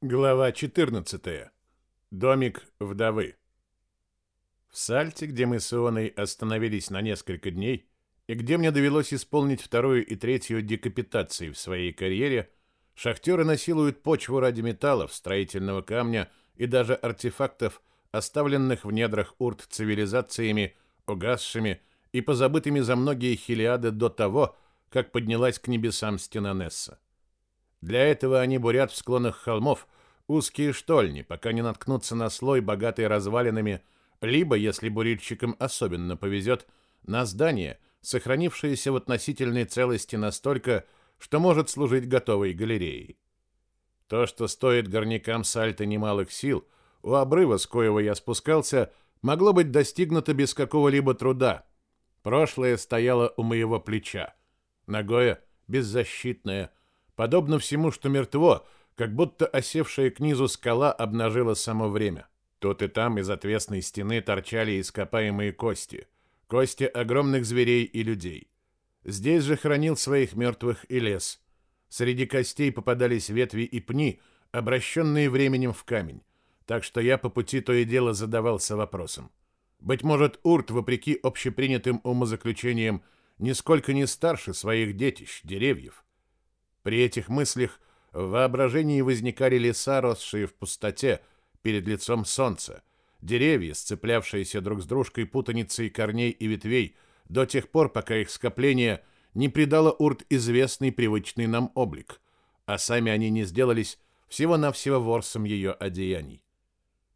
Глава 14. Домик вдовы. В Сальте, где мы с Ионой остановились на несколько дней, и где мне довелось исполнить вторую и третью декапитации в своей карьере, шахтеры насилуют почву ради металлов, строительного камня и даже артефактов, оставленных в недрах урт цивилизациями, угасшими и позабытыми за многие хилиады до того, как поднялась к небесам стена Несса. Для этого они бурят в склонах холмов узкие штольни, пока не наткнутся на слой, богатый развалинами, либо, если бурильщикам особенно повезет, на здание, сохранившееся в относительной целости настолько, что может служить готовой галереей. То, что стоит горнякам сальта немалых сил, у обрыва, с коего я спускался, могло быть достигнуто без какого-либо труда. Прошлое стояло у моего плеча. Ногое, беззащитное, подобно всему, что мертво, как будто осевшая к низу скала обнажила само время. Тут и там из отвесной стены торчали ископаемые кости. Кости огромных зверей и людей. Здесь же хранил своих мертвых и лес. Среди костей попадались ветви и пни, обращенные временем в камень. Так что я по пути то и дело задавался вопросом. Быть может, Урт, вопреки общепринятым умозаключениям, нисколько не старше своих детищ, деревьев. При этих мыслях в воображении возникали леса, росшие в пустоте перед лицом солнца, деревья, сцеплявшиеся друг с дружкой путаницей корней и ветвей до тех пор, пока их скопление не придало Урт известный привычный нам облик, а сами они не сделались всего-навсего ворсом ее одеяний.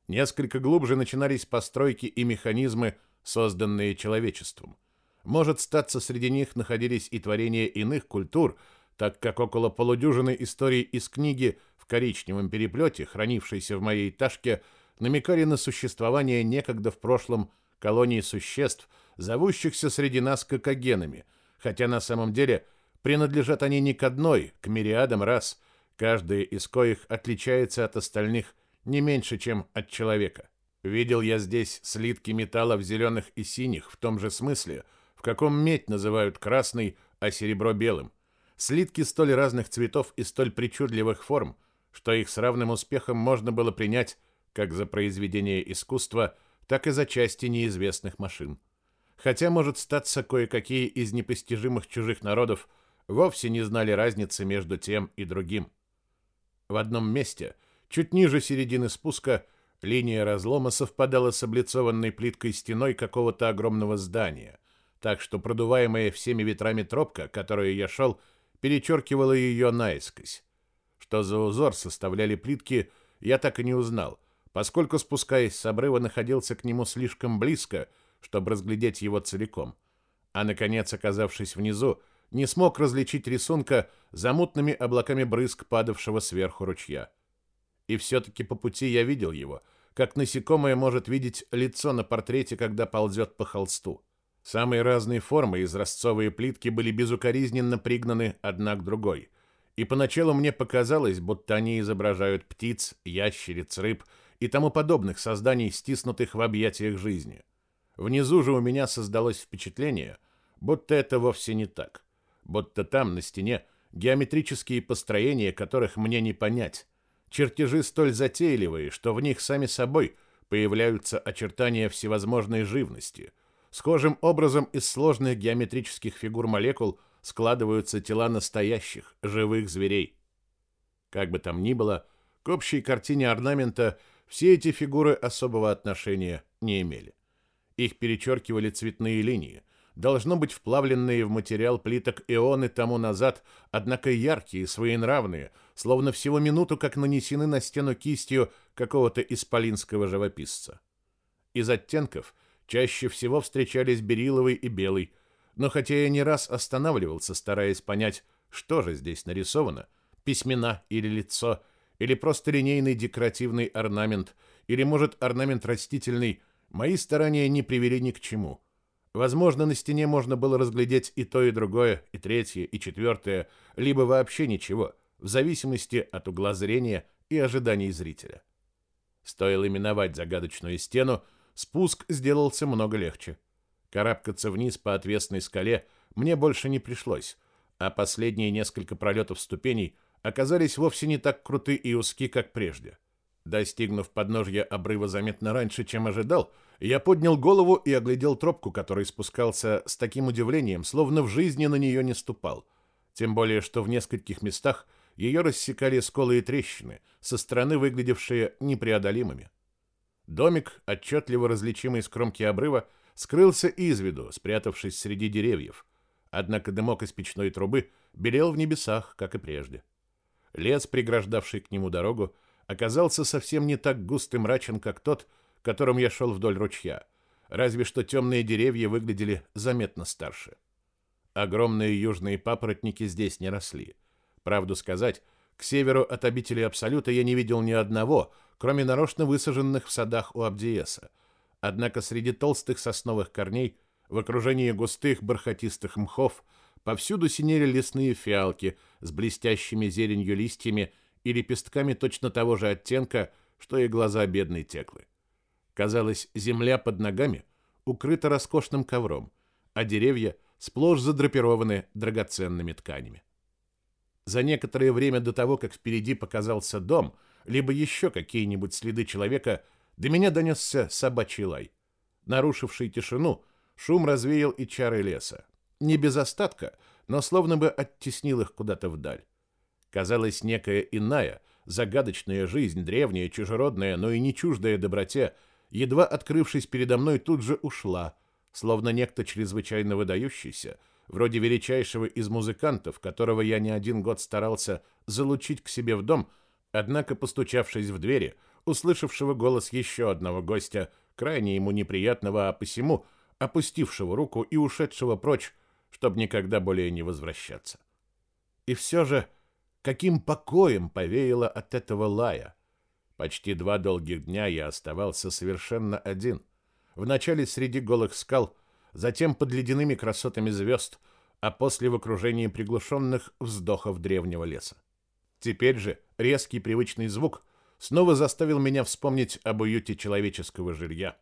Несколько глубже начинались постройки и механизмы, созданные человечеством. Может, статься среди них находились и творения иных культур – так как около полудюжины историй из книги в коричневом переплете, хранившейся в моей ташке, намекали на существование некогда в прошлом колонии существ, зовущихся среди нас кокогенами, хотя на самом деле принадлежат они не к одной, к мириадам рас, каждая из коих отличается от остальных не меньше, чем от человека. Видел я здесь слитки металлов зеленых и синих в том же смысле, в каком медь называют красной, а серебро белым – слитки столь разных цветов и столь причудливых форм, что их с равным успехом можно было принять как за произведение искусства, так и за части неизвестных машин. Хотя, может статься, кое-какие из непостижимых чужих народов вовсе не знали разницы между тем и другим. В одном месте, чуть ниже середины спуска, линия разлома совпадала с облицованной плиткой стеной какого-то огромного здания, так что продуваемая всеми ветрами тропка, которую я шел, — перечеркивала ее наискось. Что за узор составляли плитки, я так и не узнал, поскольку, спускаясь с обрыва, находился к нему слишком близко, чтобы разглядеть его целиком. А, наконец, оказавшись внизу, не смог различить рисунка за мутными облаками брызг, падавшего сверху ручья. И все-таки по пути я видел его, как насекомое может видеть лицо на портрете, когда ползет по холсту. Самые разные формы изразцовые плитки были безукоризненно пригнаны одна к другой. И поначалу мне показалось, будто они изображают птиц, ящериц, рыб и тому подобных созданий, стиснутых в объятиях жизни. Внизу же у меня создалось впечатление, будто это вовсе не так. Будто там, на стене, геометрические построения, которых мне не понять. Чертежи столь затейливые, что в них сами собой появляются очертания всевозможной живности – Схожим образом из сложных геометрических фигур молекул складываются тела настоящих, живых зверей. Как бы там ни было, к общей картине орнамента все эти фигуры особого отношения не имели. Их перечеркивали цветные линии, должно быть вплавленные в материал плиток ионы тому назад, однако яркие, своенравные, словно всего минуту как нанесены на стену кистью какого-то исполинского живописца. Из оттенков Чаще всего встречались бериловый и белый, но хотя я не раз останавливался, стараясь понять, что же здесь нарисовано, письмена или лицо, или просто линейный декоративный орнамент, или, может, орнамент растительный, мои старания не привели ни к чему. Возможно, на стене можно было разглядеть и то, и другое, и третье, и четвертое, либо вообще ничего, в зависимости от угла зрения и ожиданий зрителя. Стоило именовать загадочную стену, спуск сделался много легче. Карабкаться вниз по отвесной скале мне больше не пришлось, а последние несколько пролетов ступеней оказались вовсе не так круты и узки, как прежде. Достигнув подножья обрыва заметно раньше, чем ожидал, я поднял голову и оглядел тропку, который спускался с таким удивлением, словно в жизни на нее не ступал. Тем более, что в нескольких местах ее рассекали сколы и трещины, со стороны выглядевшие непреодолимыми. Домик, отчетливо различимый с кромки обрыва, скрылся из виду, спрятавшись среди деревьев. Однако дымок из печной трубы белел в небесах, как и прежде. Лес, преграждавший к нему дорогу, оказался совсем не так густ и мрачен, как тот, которым я шел вдоль ручья, разве что темные деревья выглядели заметно старше. Огромные южные папоротники здесь не росли. Правду сказать, к северу от обители Абсолюта я не видел ни одного, кроме нарочно высаженных в садах у Абдиеса. Однако среди толстых сосновых корней, в окружении густых бархатистых мхов, повсюду синели лесные фиалки с блестящими зеленью листьями и лепестками точно того же оттенка, что и глаза бедной теклы. Казалось, земля под ногами укрыта роскошным ковром, а деревья сплошь задрапированы драгоценными тканями. За некоторое время до того, как впереди показался дом, либо еще какие-нибудь следы человека, до меня донесся собачий лай. Нарушивший тишину, шум развеял и чары леса. Не без остатка, но словно бы оттеснил их куда-то вдаль. Казалось, некая иная, загадочная жизнь, древняя, чужеродная, но и не чуждая доброте, едва открывшись передо мной, тут же ушла, словно некто чрезвычайно выдающийся, вроде величайшего из музыкантов, которого я не один год старался залучить к себе в дом, однако, постучавшись в двери, услышавшего голос еще одного гостя, крайне ему неприятного, а посему опустившего руку и ушедшего прочь, чтобы никогда более не возвращаться. И все же каким покоем повеяло от этого лая. Почти два долгих дня я оставался совершенно один. Вначале среди голых скал, затем под ледяными красотами звезд, а после в окружении приглушенных вздохов древнего леса. Теперь же резкий привычный звук снова заставил меня вспомнить об уюте человеческого жилья.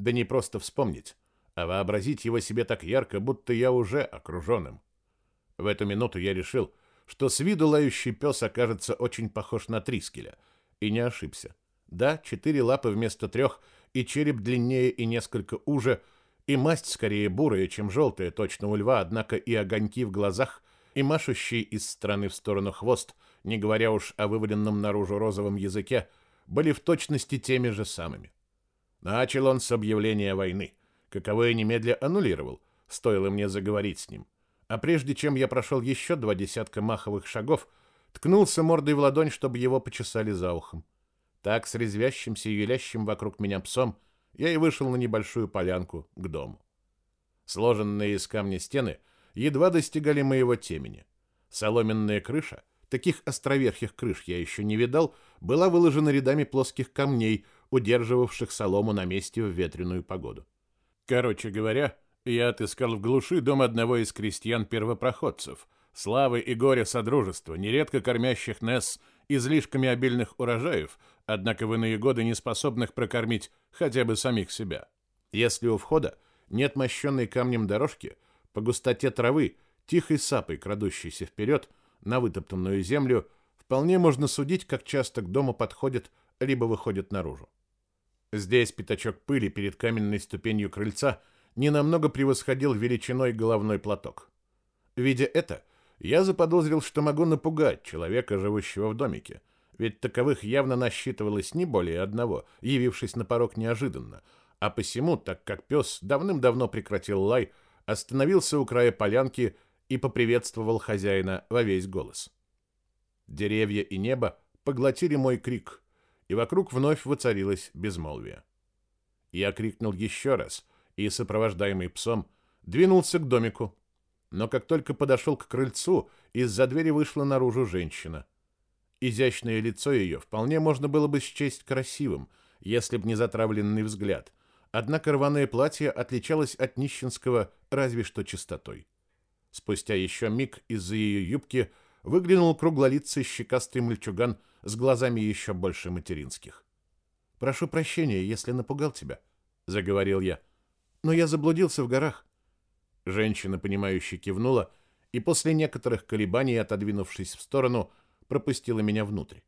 Да не просто вспомнить, а вообразить его себе так ярко, будто я уже окруженным. В эту минуту я решил, что с виду лающий пес окажется очень похож на Трискеля. И не ошибся. Да, четыре лапы вместо трех, и череп длиннее и несколько уже, и масть скорее бурая, чем желтая, точно у льва, однако и огоньки в глазах, и машущий из стороны в сторону хвост, не говоря уж о вываленном наружу розовом языке, были в точности теми же самыми. Начал он с объявления войны, каковое немедля аннулировал, стоило мне заговорить с ним а прежде чем я прошел еще два десятка маховых шагов, ткнулся мордой в ладонь, чтобы его почесали за ухом. Так, с резвящимся и вилящим вокруг меня псом, я и вышел на небольшую полянку к дому. Сложенные из камня стены едва достигали моего темени. Соломенная крыша, таких островерхих крыш я еще не видал, была выложена рядами плоских камней, удерживавших солому на месте в ветреную погоду. Короче говоря, я отыскал в глуши дом одного из крестьян-первопроходцев, славы и горя содружества, нередко кормящих Несс излишками обильных урожаев, однако в иные годы не способных прокормить хотя бы самих себя. Если у входа нет мощенной камнем дорожки, по густоте травы, тихой сапой, крадущейся вперед на вытоптанную землю, вполне можно судить, как часто к дому подходят либо выходят наружу. Здесь пятачок пыли перед каменной ступенью крыльца – ненамного превосходил величиной головной платок. Видя это, я заподозрил, что могу напугать человека, живущего в домике, ведь таковых явно насчитывалось не более одного, явившись на порог неожиданно, а посему, так как пес давным-давно прекратил лай, остановился у края полянки и поприветствовал хозяина во весь голос. Деревья и небо поглотили мой крик, и вокруг вновь воцарилось безмолвие. Я крикнул еще раз, и, сопровождаемый псом, двинулся к домику. Но как только подошел к крыльцу, из-за двери вышла наружу женщина. Изящное лицо ее вполне можно было бы счесть красивым, если б не затравленный взгляд. Однако рваное платье отличалось от нищенского разве что чистотой. Спустя еще миг из-за ее юбки выглянул круглолицый щекастый мальчуган с глазами еще больше материнских. «Прошу прощения, если напугал тебя», — заговорил я. Но я заблудился в горах. Женщина, понимающе кивнула, и после некоторых колебаний, отодвинувшись в сторону, пропустила меня внутрь.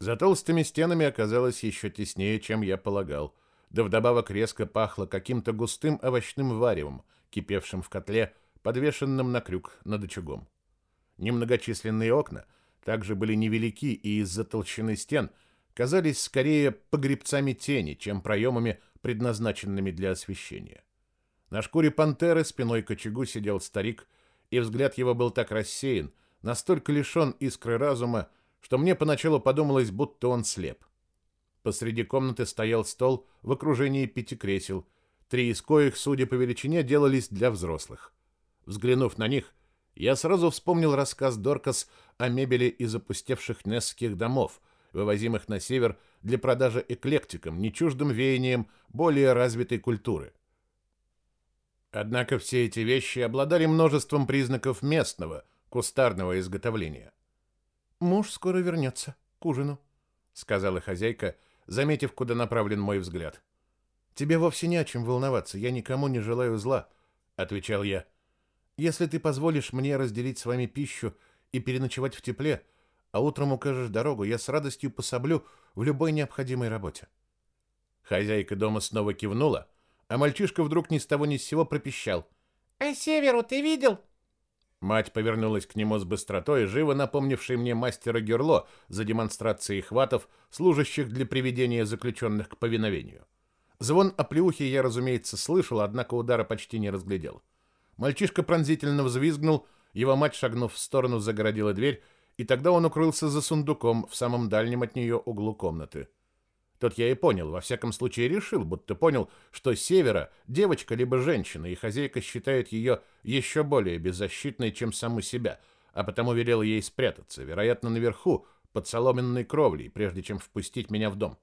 За толстыми стенами оказалось еще теснее, чем я полагал, да вдобавок резко пахло каким-то густым овощным варевом, кипевшим в котле, подвешенном на крюк над очагом. Немногочисленные окна также были невелики и из-за толщины стен казались скорее погребцами тени, чем проемами, предназначенными для освещения. На шкуре пантеры спиной к очагу сидел старик, и взгляд его был так рассеян, настолько лишен искры разума, что мне поначалу подумалось, будто он слеп. Посреди комнаты стоял стол в окружении пяти кресел, три из коих, судя по величине, делались для взрослых. Взглянув на них, я сразу вспомнил рассказ Доркас о мебели из опустевших несских домов, вывозимых на север для продажи эклектикам, не чуждым веянием более развитой культуры. Однако все эти вещи обладали множеством признаков местного, кустарного изготовления. «Муж скоро вернется к ужину», — сказала хозяйка, заметив, куда направлен мой взгляд. «Тебе вовсе не о чем волноваться, я никому не желаю зла», — отвечал я. «Если ты позволишь мне разделить с вами пищу и переночевать в тепле, а утром укажешь дорогу, я с радостью пособлю в любой необходимой работе». Хозяйка дома снова кивнула, а мальчишка вдруг ни с того ни с сего пропищал. «А северу ты видел?» Мать повернулась к нему с быстротой, живо напомнившей мне мастера Герло за демонстрацией хватов, служащих для приведения заключенных к повиновению. Звон оплеухи я, разумеется, слышал, однако удара почти не разглядел. Мальчишка пронзительно взвизгнул, его мать, шагнув в сторону, загородила дверь, и тогда он укрылся за сундуком в самом дальнем от нее углу комнаты. Тот я и понял, во всяком случае решил, будто понял, что Севера девочка либо женщина, и хозяйка считает ее еще более беззащитной, чем саму себя, а потому велел ей спрятаться, вероятно, наверху, под соломенной кровлей, прежде чем впустить меня в дом.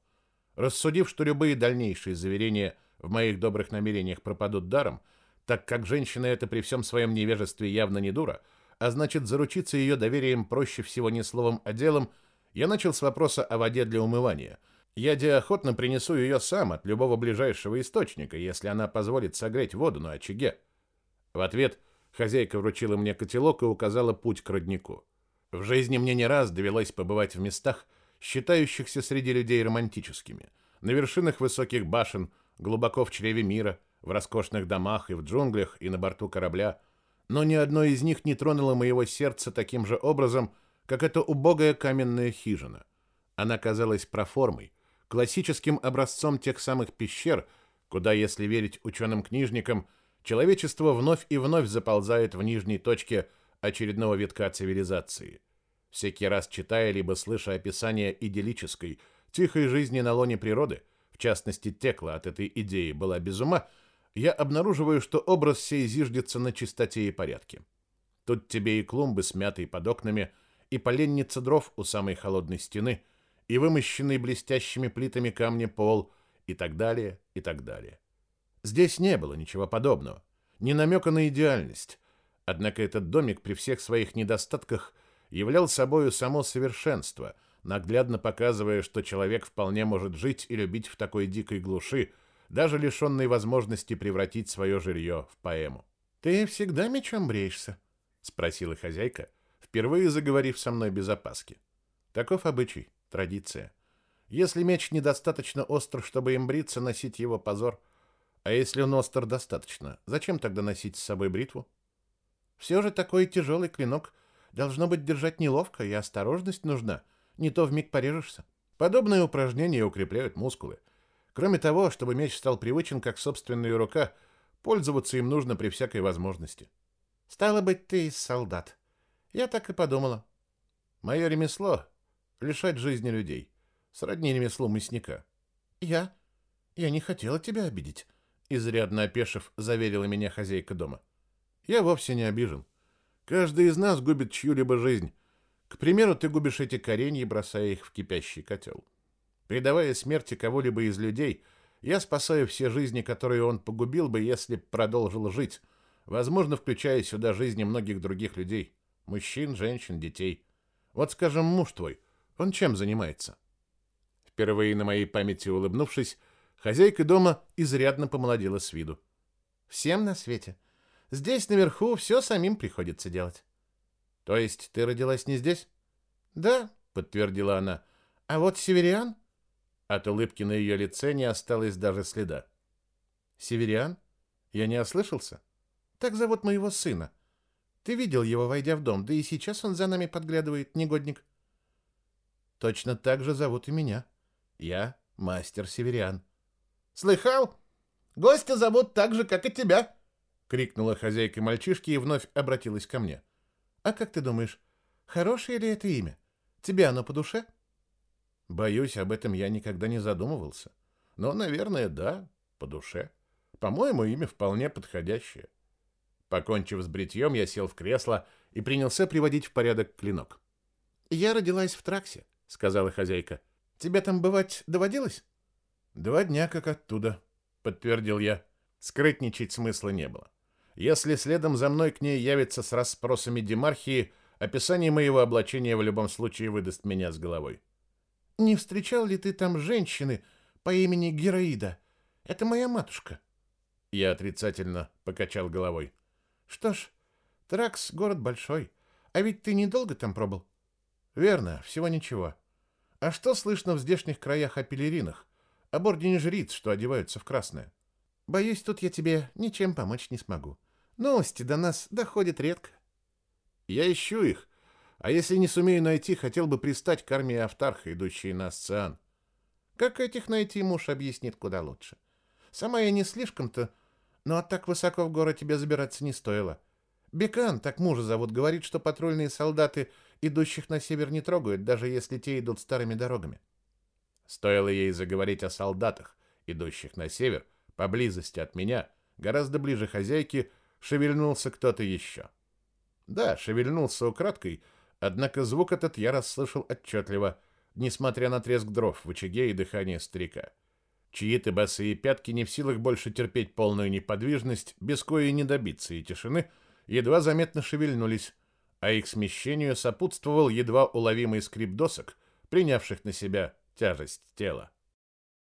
Рассудив, что любые дальнейшие заверения в моих добрых намерениях пропадут даром, так как женщина это при всем своем невежестве явно не дура, а значит, заручиться ее доверием проще всего не словом, а делом, я начал с вопроса о воде для умывания — я охотно принесу ее сам от любого ближайшего источника, если она позволит согреть воду на очаге. В ответ хозяйка вручила мне котелок и указала путь к роднику. В жизни мне не раз довелось побывать в местах, считающихся среди людей романтическими, на вершинах высоких башен, глубоко в чреве мира, в роскошных домах и в джунглях, и на борту корабля, но ни одно из них не тронуло моего сердца таким же образом, как эта убогая каменная хижина. Она казалась проформой, классическим образцом тех самых пещер, куда, если верить ученым-книжникам, человечество вновь и вновь заползает в нижней точке очередного витка цивилизации. Всякий раз читая либо слыша описание идиллической, тихой жизни на лоне природы, в частности, Текла от этой идеи была без ума, я обнаруживаю, что образ сей зиждется на чистоте и порядке. Тут тебе и клумбы, смятые под окнами, и поленница дров у самой холодной стены – и вымощенный блестящими плитами камня пол, и так далее, и так далее. Здесь не было ничего подобного, ни намека на идеальность. Однако этот домик при всех своих недостатках являл собою само совершенство, наглядно показывая, что человек вполне может жить и любить в такой дикой глуши, даже лишенной возможности превратить свое жилье в поэму. «Ты всегда мечом бреешься?» — спросила хозяйка, впервые заговорив со мной без опаски. Таков обычай. Традиция. Если меч недостаточно остр, чтобы им бриться, носить его позор. А если он остр достаточно, зачем тогда носить с собой бритву? Все же такой тяжелый клинок должно быть держать неловко, и осторожность нужна. Не то вмиг порежешься. Подобные упражнения укрепляют мускулы. Кроме того, чтобы меч стал привычен как собственная рука, пользоваться им нужно при всякой возможности. Стало быть, ты солдат. Я так и подумала. Мое ремесло лишать жизни людей. Сродни ремеслу мясника. Я? Я не хотела тебя обидеть, изрядно опешив, заверила меня хозяйка дома. Я вовсе не обижен. Каждый из нас губит чью-либо жизнь. К примеру, ты губишь эти коренья, бросая их в кипящий котел. Предавая смерти кого-либо из людей, я спасаю все жизни, которые он погубил бы, если продолжил жить, возможно, включая сюда жизни многих других людей, мужчин, женщин, детей. Вот, скажем, муж твой, он чем занимается? Впервые на моей памяти улыбнувшись, хозяйка дома изрядно помолодела с виду. Всем на свете. Здесь наверху все самим приходится делать. То есть ты родилась не здесь? Да, подтвердила она. А вот Севериан? От улыбки на ее лице не осталось даже следа. Севериан? Я не ослышался? Так зовут моего сына. Ты видел его, войдя в дом, да и сейчас он за нами подглядывает, негодник. Точно так же зовут и меня. Я мастер Севериан. Слыхал? Гостя зовут так же, как и тебя, крикнула хозяйка мальчишки и вновь обратилась ко мне. А как ты думаешь, хорошее ли это имя? Тебе оно по душе? Боюсь, об этом я никогда не задумывался. Но, наверное, да, по душе. По-моему, имя вполне подходящее. Покончив с бритьем, я сел в кресло и принялся приводить в порядок клинок. «Я родилась в Траксе», — сказала хозяйка. «Тебе там бывать доводилось?» «Два дня как оттуда», — подтвердил я. Скрытничать смысла не было. Если следом за мной к ней явится с расспросами Демархии, описание моего облачения в любом случае выдаст меня с головой. «Не встречал ли ты там женщины по имени Героида? Это моя матушка». Я отрицательно покачал головой. Что ж, Тракс — город большой. А ведь ты недолго там пробыл? Верно, всего ничего. А что слышно в здешних краях о пелеринах? Об ордене жриц, что одеваются в красное? Боюсь, тут я тебе ничем помочь не смогу. Новости до нас доходят редко. Я ищу их, а если не сумею найти, хотел бы пристать к армии Автарха, идущей на Асциан. Как этих найти, муж объяснит куда лучше. Сама я не слишком-то но так высоко в горы тебе забираться не стоило. Бекан, так мужа зовут, говорит, что патрульные солдаты, идущих на север, не трогают, даже если те идут старыми дорогами. Стоило ей заговорить о солдатах, идущих на север, поблизости от меня, гораздо ближе хозяйки, шевельнулся кто-то еще. Да, шевельнулся украдкой, однако звук этот я расслышал отчетливо, несмотря на треск дров в очаге и дыхание старика. Чьи-то босые пятки не в силах больше терпеть полную неподвижность, без коей не добиться и тишины, едва заметно шевельнулись, а их смещению сопутствовал едва уловимый скрип досок, принявших на себя тяжесть тела.